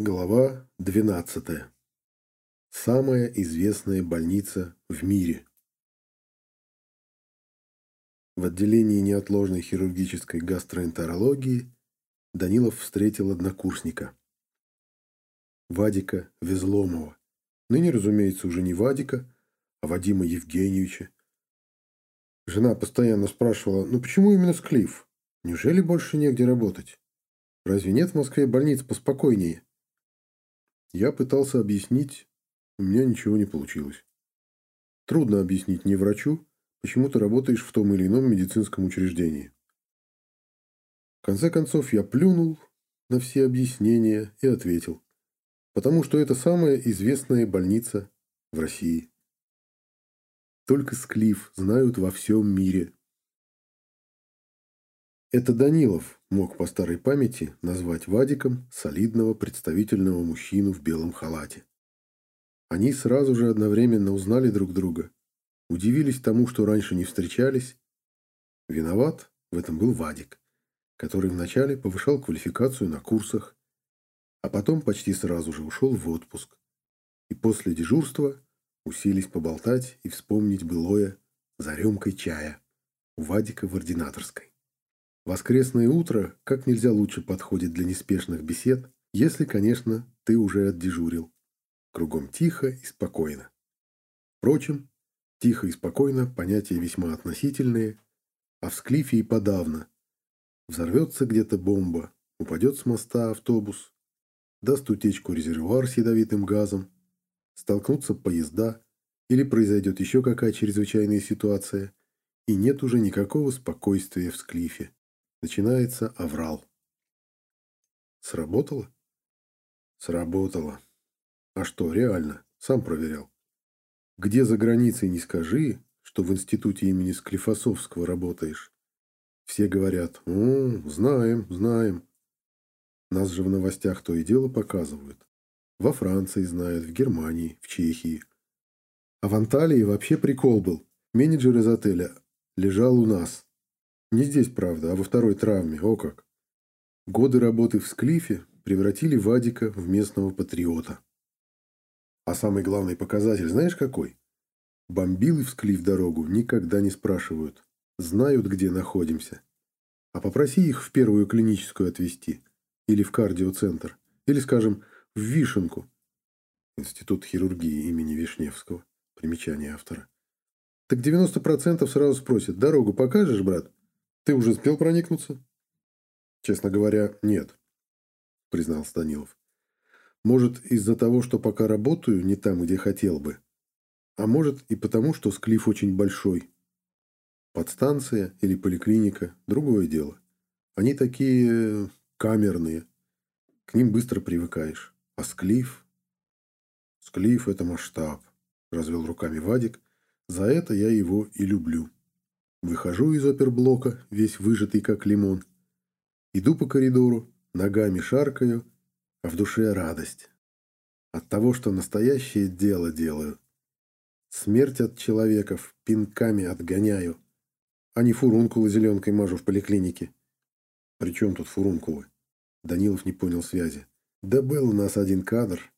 Глава 12. Самая известная больница в мире. В отделении неотложной хирургической гастроэнтерологии Данилов встретил однокурсника. Вадика Везломова. Ныне, разумеется, уже не Вадика, а Вадима Евгеньевича. Жена постоянно спрашивала, ну почему именно Склиф? Неужели больше негде работать? Разве нет в Москве больниц поспокойнее? Я пытался объяснить, у меня ничего не получилось. Трудно объяснить не врачу, почему ты работаешь в том или ином медицинском учреждении. В конце концов, я плюнул на все объяснения и ответил. Потому что это самая известная больница в России. Только Склиф знают во всем мире. Это Данилов мог по старой памяти назвать Вадиком солидного представительного мужчину в белом халате. Они сразу же одновременно узнали друг друга, удивились тому, что раньше не встречались. Виноват в этом был Вадик, который вначале повышал квалификацию на курсах, а потом почти сразу же ушел в отпуск. И после дежурства уселись поболтать и вспомнить былое за рюмкой чая у Вадика в ординаторской. Воскресное утро как нельзя лучше подходит для неспешных бесед, если, конечно, ты уже отдежурил. Кругом тихо и спокойно. Впрочем, тихо и спокойно – понятия весьма относительные, а в Склифе и подавно. Взорвется где-то бомба, упадет с моста автобус, даст утечку резервуар с ядовитым газом, столкнутся поезда или произойдет еще какая чрезвычайная ситуация, и нет уже никакого спокойствия в Склифе. Начинается аврал. Сработало? Сработало. А что, реально, сам проверял. Где за границей не скажи, что в институте имени Склифосовского работаешь. Все говорят, «О, знаем, знаем». Нас же в новостях то и дело показывают. Во Франции знают, в Германии, в Чехии. А в Анталии вообще прикол был. Менеджер из отеля лежал у нас. Не здесь, правда, а во второй травме, о как. Годы работы в Склифе превратили Вадика в местного патриота. А самый главный показатель знаешь какой? Бомбилы в Склиф дорогу никогда не спрашивают. Знают, где находимся. А попроси их в первую клиническую отвезти. Или в кардиоцентр. Или, скажем, в Вишенку. Институт хирургии имени Вишневского. Примечание автора. Так 90% сразу спросят, дорогу покажешь, брат? Ты уже успел проникнуться? Честно говоря, нет, признался Данилов. Может, из-за того, что пока работаю не там, где хотел бы. А может и потому, что склиф очень большой. Подстанция или поликлиника – другое дело. Они такие камерные. К ним быстро привыкаешь. А склиф? Склиф – это масштаб, развел руками Вадик. За это я его и люблю. Выхожу из оперблока, весь выжатый как лимон. Иду по коридору, ногами шаркаю, а в душе радость. От того, что настоящее дело делаю. Смерть от человеков пинками отгоняю, а не фурункулы зеленкой мажу в поликлинике. При чем тут фурункулы? Данилов не понял связи. Да был у нас один кадр.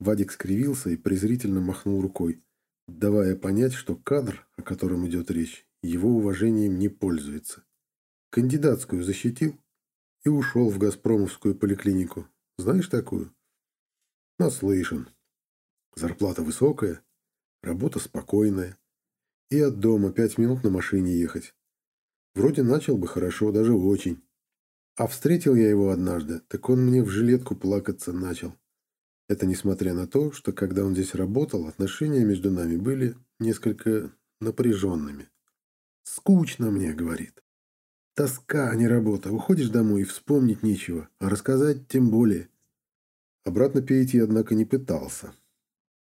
Вадик скривился и презрительно махнул рукой, давая понять, что кадр, о котором идет речь, его уважением не пользуется. Кандидатскую защитил и ушел в Газпромовскую поликлинику. Знаешь такую? Наслышан. Зарплата высокая, работа спокойная. И от дома пять минут на машине ехать. Вроде начал бы хорошо, даже очень. А встретил я его однажды, так он мне в жилетку плакаться начал. Это несмотря на то, что когда он здесь работал, отношения между нами были несколько напряженными. «Скучно мне», — говорит. «Тоска, а не работа. Уходишь домой и вспомнить нечего, а рассказать тем более». Обратно перейти, однако, не пытался.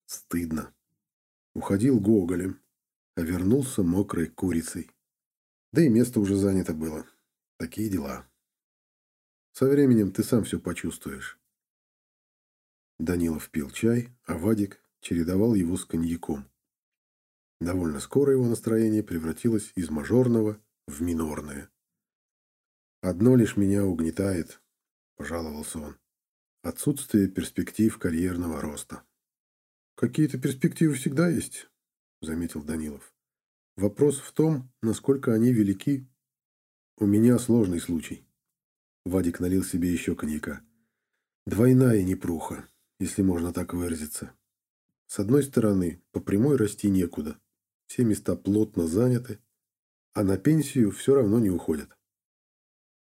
Стыдно. Уходил гоголем, а вернулся мокрой курицей. Да и место уже занято было. Такие дела. Со временем ты сам все почувствуешь. Данилов пил чай, а Вадик чередовал его с коньяком. Довольно скоро его настроение превратилось из мажорного в минорное. «Одно лишь меня угнетает», — пожаловался он. Отсутствие перспектив карьерного роста. Какие-то перспективы всегда есть, заметил Данилов. Вопрос в том, насколько они велики. У меня сложный случай. Вадик налил себе еще коньяка. Двойная непруха, если можно так выразиться. С одной стороны, по прямой расти некуда. Все места плотно заняты, а на пенсию все равно не уходят.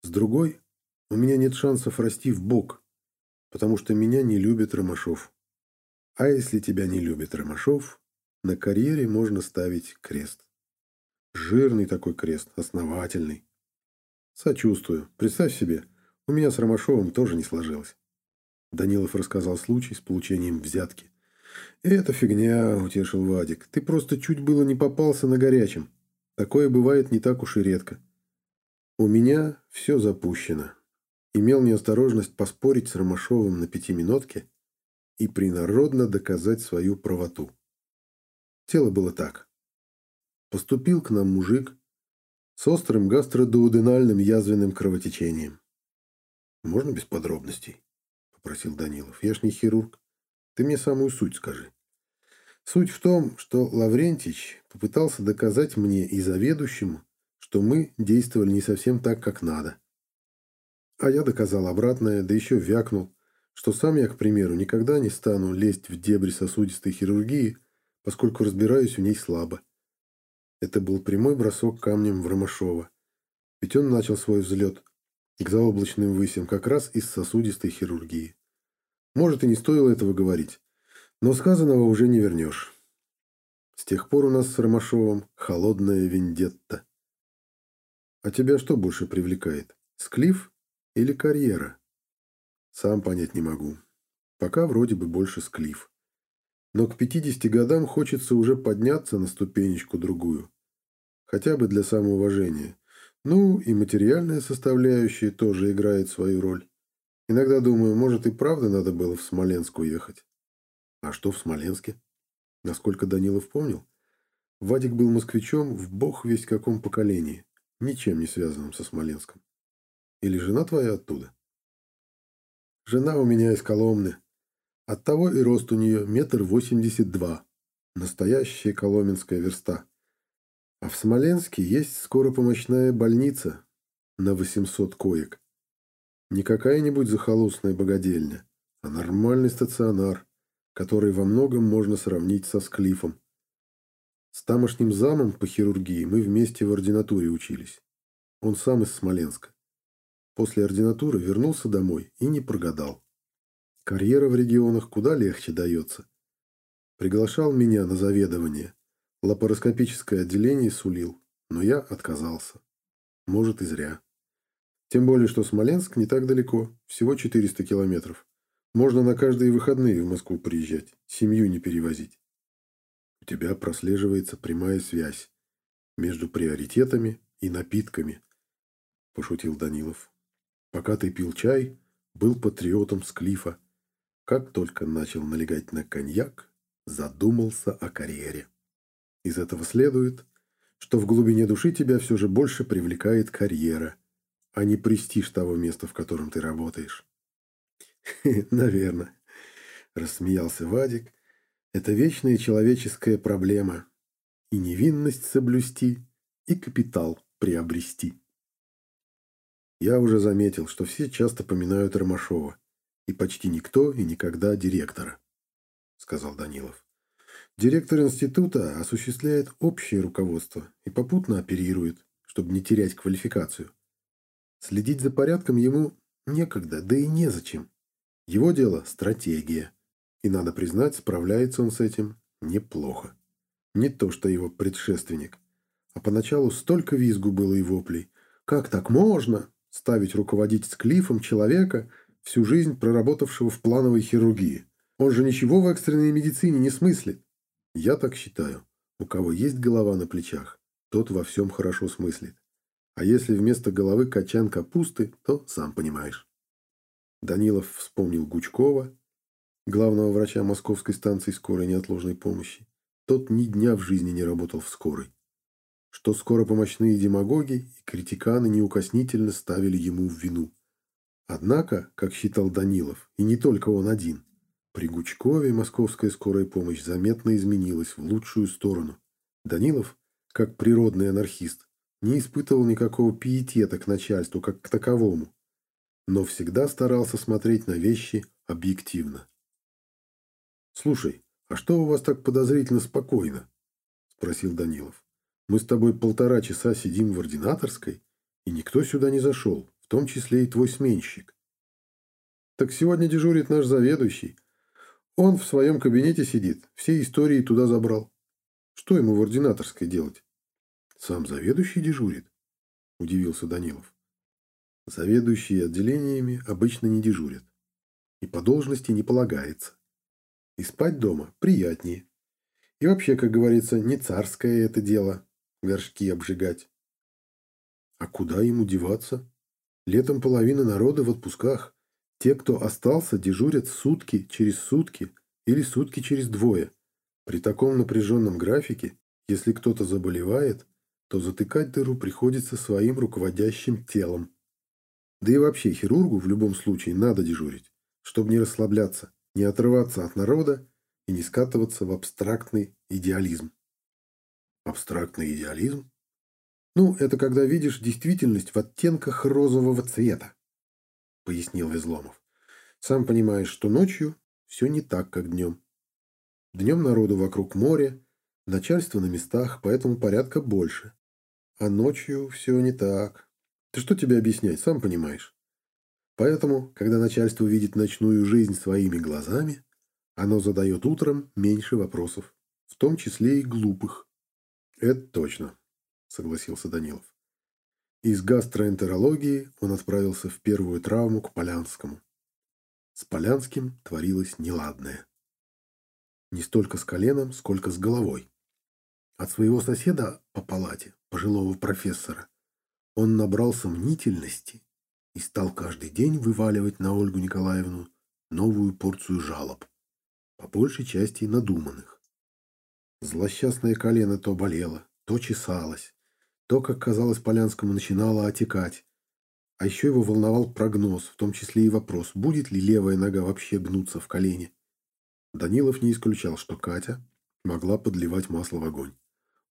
С другой, у меня нет шансов расти в бок, потому что меня не любит Ромашов. А если тебя не любит Ромашов, на карьере можно ставить крест. Жирный такой крест, основательный. Сочувствую. Представь себе, у меня с Ромашовым тоже не сложилось. Данилов рассказал случай с получением взятки. «Это фигня», — утешил Вадик. «Ты просто чуть было не попался на горячем. Такое бывает не так уж и редко. У меня все запущено. Имел неосторожность поспорить с Ромашовым на пятиминутке и принародно доказать свою правоту. Тело было так. Поступил к нам мужик с острым гастродуоденальным язвенным кровотечением. «Можно без подробностей?» – попросил Данилов. «Я ж не хирург. Ты мне самую суть скажи». Суть в том, что Лаврентич попытался доказать мне и заведующему, что мы действовали не совсем так, как надо. А я доказал обратное, да еще вякнул, что сам я, к примеру, никогда не стану лезть в дебри сосудистой хирургии, поскольку разбираюсь в ней слабо. Это был прямой бросок камнем в Ромашова. Ведь он начал свой взлет к заоблачным высям как раз из сосудистой хирургии. Может, и не стоило этого говорить. Но сказанного уже не вернешь. С тех пор у нас с Ромашовым холодная вендетта. А тебя что больше привлекает? Склиф или карьера? Сам понять не могу. Пока вроде бы больше склиф. Но к 50 годам хочется уже подняться на ступенечку другую. Хотя бы для самоуважения. Ну, и материальная составляющая тоже играет свою роль. Иногда думаю, может и правда надо было в Смоленск уехать. А что в Смоленске? Насколько Данилов помнил, Вадик был москвичом в бог весть каком поколении, ничем не связанном со Смоленском. Или жена твоя оттуда? Жена у меня из Коломны. Оттого и рост у нее метр восемьдесят два. Настоящая коломенская верста. А в Смоленске есть скоропомощная больница на 800 коек. Не какая-нибудь захолустная богадельня, а нормальный стационар который во многом можно сравнить со Склифом. С тамошним замом по хирургии мы вместе в ординатуре учились. Он сам из Смоленска. После ординатуры вернулся домой и не прогадал. Карьера в регионах куда легче дается. Приглашал меня на заведование. Лапароскопическое отделение сулил, но я отказался. Может и зря. Тем более, что Смоленск не так далеко, всего 400 километров. Можно на каждые выходные в Москву приезжать, семью не перевозить. У тебя прослеживается прямая связь между приоритетами и напитками, пошутил Данилов. Пока ты пил чай, был патриотом Склифа. Как только начал налегать на коньяк, задумался о карьере. Из этого следует, что в глубине души тебя все же больше привлекает карьера, а не престиж того места, в котором ты работаешь. Наверное, рассмеялся Вадик. Это вечная человеческая проблема. И невинность соблюсти, и капитал приобрести. Я уже заметил, что все часто поминают Ромашова. И почти никто и никогда директора, сказал Данилов. Директор института осуществляет общее руководство и попутно оперирует, чтобы не терять квалификацию. Следить за порядком ему некогда, да и незачем. Его дело – стратегия. И, надо признать, справляется он с этим неплохо. Не то, что его предшественник. А поначалу столько визгу было и воплей. Как так можно ставить руководить склифом человека, всю жизнь проработавшего в плановой хирургии? Он же ничего в экстренной медицине не смыслит. Я так считаю. У кого есть голова на плечах, тот во всем хорошо смыслит. А если вместо головы качан капусты, то сам понимаешь. Данилов вспомнил Гучкова, главного врача московской станции скорой неотложной помощи. Тот ни дня в жизни не работал в скорой. Что скоропомощные демагоги и критиканы неукоснительно ставили ему в вину. Однако, как считал Данилов, и не только он один, при Гучкове московская скорая помощь заметно изменилась в лучшую сторону. Данилов, как природный анархист, не испытывал никакого пиетета к начальству как к таковому, но всегда старался смотреть на вещи объективно. «Слушай, а что у вас так подозрительно спокойно?» – спросил Данилов. «Мы с тобой полтора часа сидим в ординаторской, и никто сюда не зашел, в том числе и твой сменщик». «Так сегодня дежурит наш заведующий. Он в своем кабинете сидит, все истории туда забрал. Что ему в ординаторской делать?» «Сам заведующий дежурит?» – удивился Данилов. Заведующие отделениями обычно не дежурят. И по должности не полагается. И спать дома приятнее. И вообще, как говорится, не царское это дело – горшки обжигать. А куда ему деваться? Летом половина народа в отпусках. Те, кто остался, дежурят сутки через сутки или сутки через двое. При таком напряженном графике, если кто-то заболевает, то затыкать дыру приходится своим руководящим телом. Да и вообще хирургу в любом случае надо дежурить, чтобы не расслабляться не отрываться от народа и не скатываться в абстрактный идеализм. Абстрактный идеализм? Ну, это когда видишь действительность в оттенках розового цвета, пояснил Везломов. Сам понимаешь, что ночью все не так, как днем. Днем народу вокруг моря, начальство на местах, поэтому порядка больше. А ночью все не так. Ты что тебе объяснять, сам понимаешь. Поэтому, когда начальство видит ночную жизнь своими глазами, оно задает утром меньше вопросов, в том числе и глупых. Это точно, согласился Данилов. Из гастроэнтерологии он отправился в первую травму к Полянскому. С Полянским творилось неладное. Не столько с коленом, сколько с головой. От своего соседа по палате, пожилого профессора, он набрался мнительности и стал каждый день вываливать на Ольгу Николаевну новую порцию жалоб, по большей части надуманных. Злосчастное колено то болело, то чесалось, то, как казалось Полянскому, начинало отекать. А еще его волновал прогноз, в том числе и вопрос, будет ли левая нога вообще гнуться в колене. Данилов не исключал, что Катя могла подливать масло в огонь.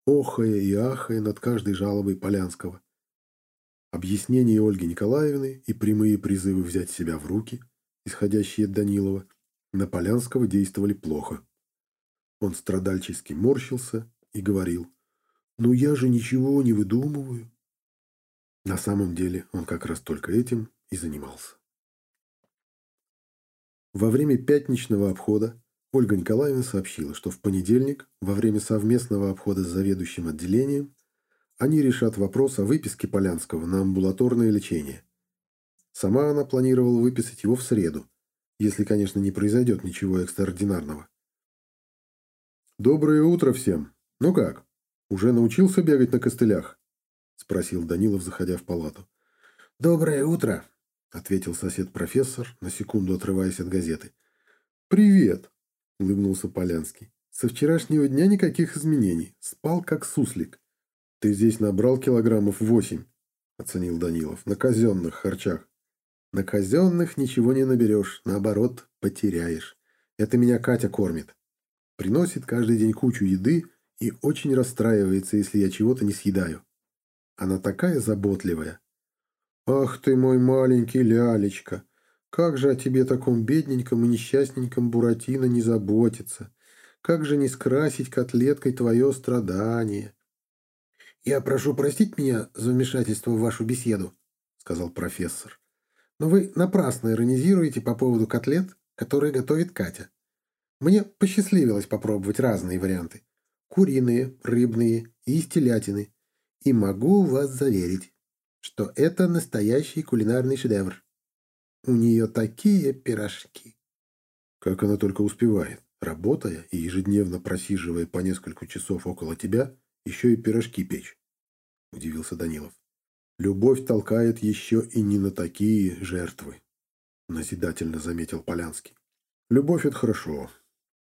Охая и ахая над каждой жалобой Полянского. Объяснения Ольги Николаевны и прямые призывы взять себя в руки, исходящие от Данилова, на Полянского действовали плохо. Он страдальчески морщился и говорил, «Ну я же ничего не выдумываю». На самом деле он как раз только этим и занимался. Во время пятничного обхода Ольга Николаевна сообщила, что в понедельник, во время совместного обхода с заведующим отделением, они решат вопрос о выписке Полянского на амбулаторное лечение. Сама она планировала выписать его в среду, если, конечно, не произойдет ничего экстраординарного. «Доброе утро всем! Ну как, уже научился бегать на костылях?» – спросил Данилов, заходя в палату. «Доброе утро!» – ответил сосед-профессор, на секунду отрываясь от газеты. «Привет!» – улыбнулся Полянский. «Со вчерашнего дня никаких изменений. Спал как суслик. «Ты здесь набрал килограммов восемь», — оценил Данилов, — «на казенных харчах». «На казенных ничего не наберешь, наоборот, потеряешь. Это меня Катя кормит. Приносит каждый день кучу еды и очень расстраивается, если я чего-то не съедаю. Она такая заботливая». «Ах ты мой маленький лялечка! Как же о тебе таком бедненьком и несчастненьком Буратино не заботиться? Как же не скрасить котлеткой твое страдание?» «Я прошу простить меня за вмешательство в вашу беседу», — сказал профессор. «Но вы напрасно иронизируете по поводу котлет, которые готовит Катя. Мне посчастливилось попробовать разные варианты. Куриные, рыбные и из телятины. И могу вас заверить, что это настоящий кулинарный шедевр. У нее такие пирожки». «Как она только успевает, работая и ежедневно просиживая по несколько часов около тебя», еще и пирожки печь», — удивился Данилов. «Любовь толкает еще и не на такие жертвы», — назидательно заметил Полянский. «Любовь — это хорошо».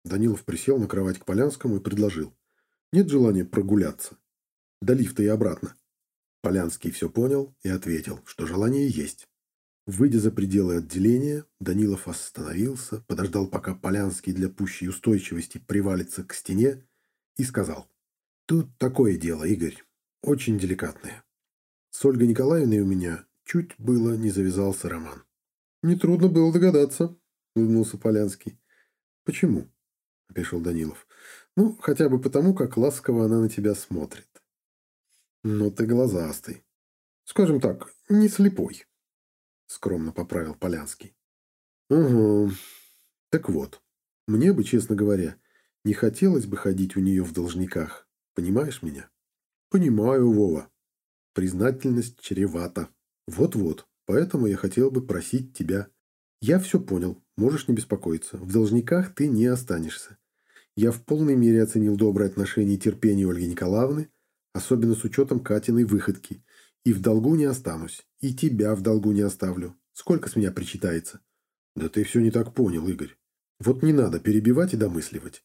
Данилов присел на кровать к Полянскому и предложил. «Нет желания прогуляться. До лифта и обратно». Полянский все понял и ответил, что желание есть. Выйдя за пределы отделения, Данилов остановился, подождал, пока Полянский для пущей устойчивости привалится к стене и сказал. «Тут такое дело, Игорь, очень деликатное. С Ольгой Николаевной у меня чуть было не завязался роман». «Нетрудно было догадаться», — улыбнулся Полянский. «Почему?» — опешил Данилов. «Ну, хотя бы потому, как ласково она на тебя смотрит». «Ну ты глазастый. Скажем так, не слепой». — скромно поправил Полянский. «Угу. Так вот, мне бы, честно говоря, не хотелось бы ходить у нее в должниках. Понимаешь меня?» «Понимаю, Вова. Признательность чревата. Вот-вот. Поэтому я хотел бы просить тебя. Я все понял. Можешь не беспокоиться. В должниках ты не останешься. Я в полной мере оценил доброе отношение и терпение Ольги Николаевны, особенно с учетом Катиной выходки, и в долгу не останусь. И тебя в долгу не оставлю. Сколько с меня причитается? Да ты все не так понял, Игорь. Вот не надо перебивать и домысливать.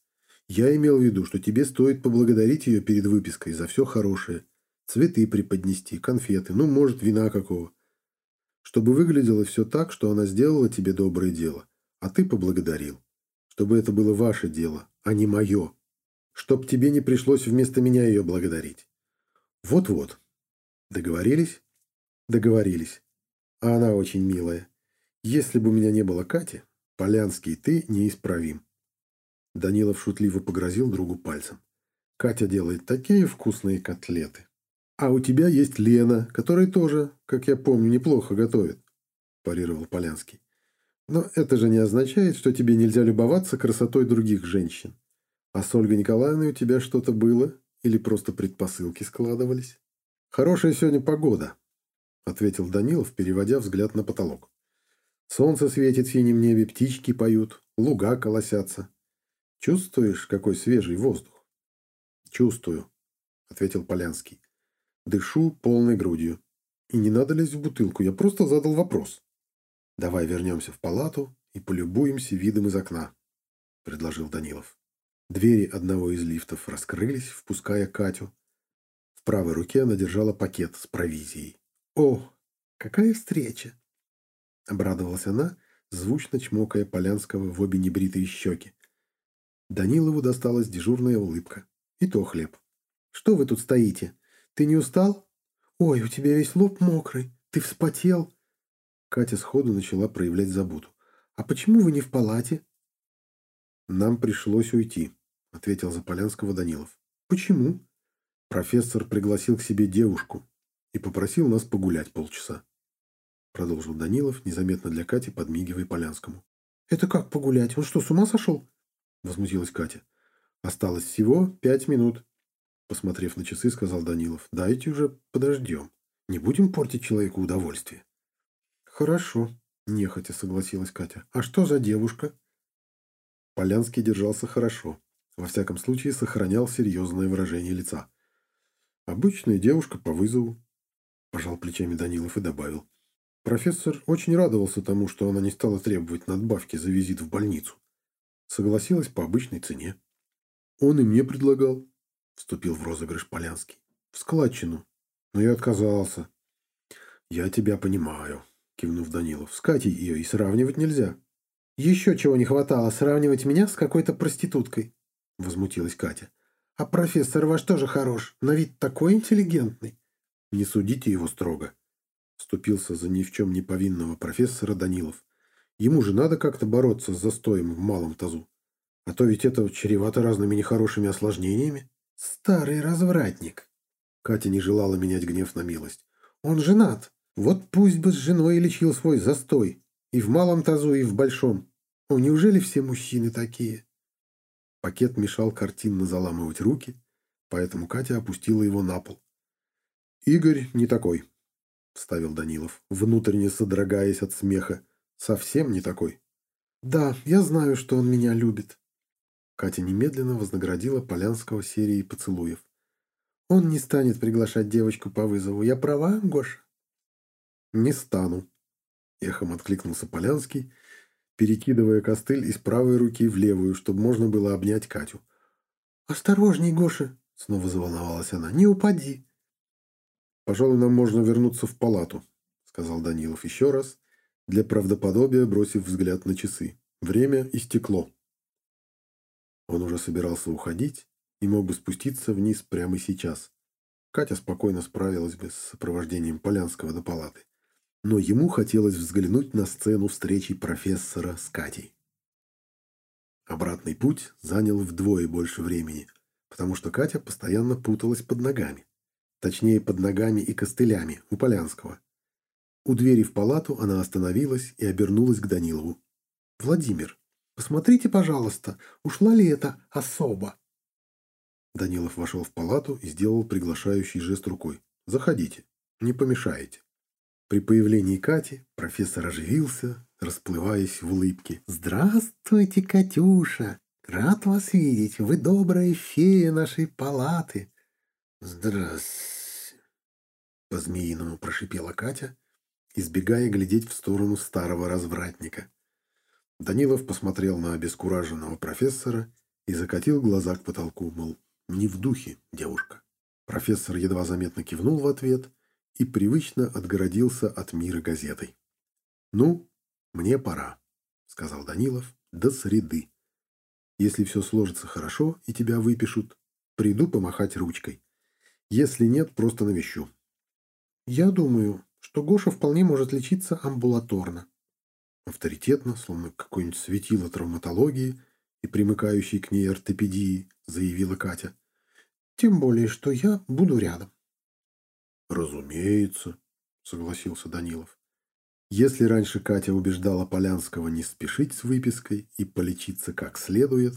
Я имел в виду, что тебе стоит поблагодарить ее перед выпиской за все хорошее. Цветы преподнести, конфеты, ну, может, вина какого. Чтобы выглядело все так, что она сделала тебе доброе дело, а ты поблагодарил. Чтобы это было ваше дело, а не мое. Чтоб тебе не пришлось вместо меня ее благодарить. Вот-вот, Договорились? Договорились. А она очень милая. Если бы у меня не было Кати, Полянский ты неисправим. Данилов шутливо погрозил другу пальцем. Катя делает такие вкусные котлеты. А у тебя есть Лена, которая тоже, как я помню, неплохо готовит, парировал Полянский. Но это же не означает, что тебе нельзя любоваться красотой других женщин. А с Ольгой Николаевной у тебя что-то было? Или просто предпосылки складывались? «Хорошая сегодня погода», — ответил Данилов, переводя взгляд на потолок. «Солнце светит в синем небе, птички поют, луга колосятся. Чувствуешь, какой свежий воздух?» «Чувствую», — ответил Полянский. «Дышу полной грудью. И не надо лезть в бутылку, я просто задал вопрос». «Давай вернемся в палату и полюбуемся видом из окна», — предложил Данилов. Двери одного из лифтов раскрылись, впуская Катю, в правой руке она держала пакет с провизией. «О, какая встреча!» Обрадовалась она, звучно чмокая Полянского в обе небритые щеки. Данилову досталась дежурная улыбка. И то хлеб. «Что вы тут стоите? Ты не устал? Ой, у тебя весь лоб мокрый. Ты вспотел?» Катя сходу начала проявлять заботу. «А почему вы не в палате?» «Нам пришлось уйти», — ответил за Полянского Данилов. «Почему?» Профессор пригласил к себе девушку и попросил нас погулять полчаса. Продолжил Данилов, незаметно для Кати, подмигивая Полянскому. «Это как погулять? Он что, с ума сошел?» Возмутилась Катя. «Осталось всего пять минут», Посмотрев на часы, сказал Данилов. «Дайте уже подождем. Не будем портить человеку удовольствие». «Хорошо», – нехотя согласилась Катя. «А что за девушка?» Полянский держался хорошо. Во всяком случае, сохранял серьезное выражение лица. Обычная девушка по вызову. Пожал плечами Данилов и добавил. Профессор очень радовался тому, что она не стала требовать надбавки за визит в больницу. Согласилась по обычной цене. Он и мне предлагал. Вступил в розыгрыш Полянский. В складчину. Но я отказался. Я тебя понимаю, кивнув Данилов. С Катей ее и сравнивать нельзя. Еще чего не хватало, сравнивать меня с какой-то проституткой. Возмутилась Катя. А профессор ваш тоже хорош, на вид такой интеллигентный. Не судите его строго. Вступился за ни в чем не повинного профессора Данилов. Ему же надо как-то бороться с застоем в малом тазу. А то ведь это чревато разными нехорошими осложнениями. Старый развратник. Катя не желала менять гнев на милость. Он женат. Вот пусть бы с женой лечил свой застой. И в малом тазу, и в большом. О, неужели все мужчины такие? Пакет мешал картинно заламывать руки, поэтому Катя опустила его на пол. «Игорь не такой», — вставил Данилов, внутренне содрогаясь от смеха. «Совсем не такой». «Да, я знаю, что он меня любит». Катя немедленно вознаградила Полянского серией поцелуев. «Он не станет приглашать девочку по вызову. Я права, Гоша?» «Не стану», — эхом откликнулся Полянский перекидывая костыль из правой руки в левую, чтобы можно было обнять Катю. «Осторожней, Гоша!» — снова заволновалась она. «Не упади!» «Пожалуй, нам можно вернуться в палату», — сказал Данилов еще раз, для правдоподобия бросив взгляд на часы. Время истекло. Он уже собирался уходить и мог бы спуститься вниз прямо сейчас. Катя спокойно справилась бы с сопровождением Полянского до палаты. Но ему хотелось взглянуть на сцену встречи профессора с Катей. Обратный путь занял вдвое больше времени, потому что Катя постоянно путалась под ногами. Точнее, под ногами и костылями у Полянского. У двери в палату она остановилась и обернулась к Данилову. «Владимир, посмотрите, пожалуйста, ушла ли это особо?» Данилов вошел в палату и сделал приглашающий жест рукой. «Заходите, не помешаете». При появлении Кати профессор оживился, расплываясь в улыбке. «Здравствуйте, Катюша! Рад вас видеть! Вы добрая фея нашей палаты!» «Здравствуйте!» По-змеиному прошипела Катя, избегая глядеть в сторону старого развратника. Данилов посмотрел на обескураженного профессора и закатил глаза к потолку, мол, не в духе, девушка. Профессор едва заметно кивнул в ответ и привычно отгородился от мира газетой. «Ну, мне пора», — сказал Данилов, — «до среды. Если все сложится хорошо и тебя выпишут, приду помахать ручкой. Если нет, просто навещу». «Я думаю, что Гоша вполне может лечиться амбулаторно». Авторитетно, словно какой-нибудь светило травматологии и примыкающей к ней ортопедии, заявила Катя. Тем более, что я буду рядом. Разумеется, согласился Данилов. Если раньше Катя убеждала Полянского не спешить с выпиской и полечиться как следует,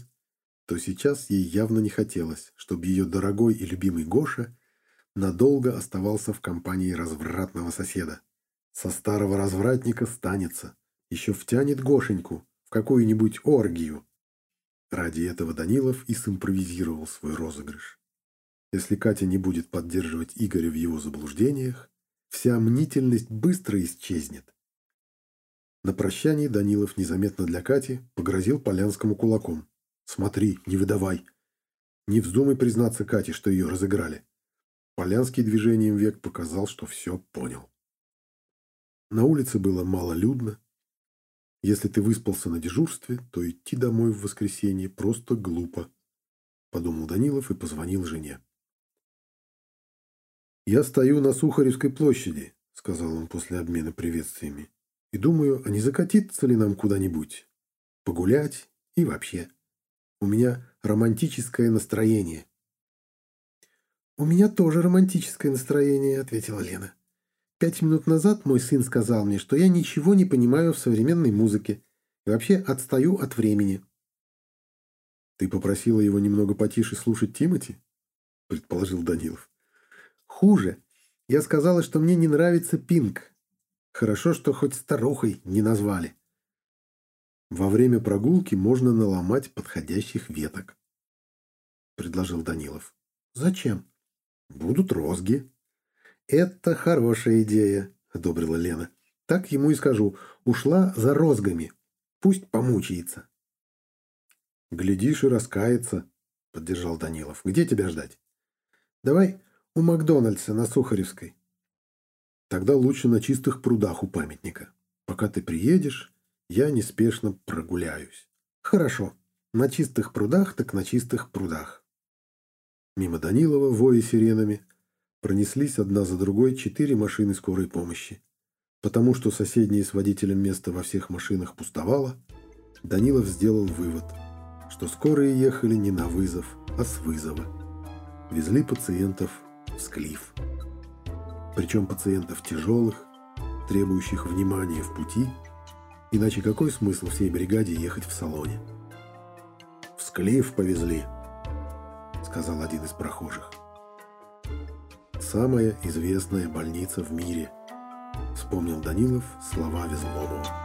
то сейчас ей явно не хотелось, чтобы ее дорогой и любимый Гоша надолго оставался в компании развратного соседа. Со старого развратника станется, еще втянет Гошеньку в какую-нибудь оргию. Ради этого Данилов и симпровизировал свой розыгрыш. Если Катя не будет поддерживать Игоря в его заблуждениях, вся мнительность быстро исчезнет. На прощании Данилов незаметно для Кати погрозил Полянскому кулаком. «Смотри, не выдавай. Не вздумай признаться Кате, что ее разыграли». Полянский движением век показал, что все понял. На улице было малолюдно. Если ты выспался на дежурстве, то идти домой в воскресенье просто глупо, подумал Данилов и позвонил жене. «Я стою на Сухаревской площади», — сказал он после обмена приветствиями, «и думаю, а не закатиться ли нам куда-нибудь? Погулять и вообще. У меня романтическое настроение». «У меня тоже романтическое настроение», — ответила Лена. «Пять минут назад мой сын сказал мне, что я ничего не понимаю в современной музыке и вообще отстаю от времени». «Ты попросила его немного потише слушать Тимати?» — предположил Данилов. Хуже. Я сказала, что мне не нравится Пинк. Хорошо, что хоть старухой не назвали. Во время прогулки можно наломать подходящих веток, предложил Данилов. Зачем? Будут розги. Это хорошая идея, одобрила Лена. Так ему и скажу. Ушла за розгами. Пусть помучается. Глядишь и раскается, поддержал Данилов. Где тебя ждать? Давай у Макдональдса на Сухаревской. Тогда лучше на чистых прудах у памятника. Пока ты приедешь, я неспешно прогуляюсь. Хорошо. На чистых прудах, так на чистых прудах. Мимо Данилова, воя сиренами, пронеслись одна за другой четыре машины скорой помощи. Потому что соседнее с водителем место во всех машинах пустовало, Данилов сделал вывод, что скорые ехали не на вызов, а с вызова. Везли пациентов Склиф. Причем пациентов тяжелых, требующих внимания в пути, иначе какой смысл всей бригаде ехать в салоне? «В Склиф повезли», — сказал один из прохожих. «Самая известная больница в мире», — вспомнил Данилов слова Везломова.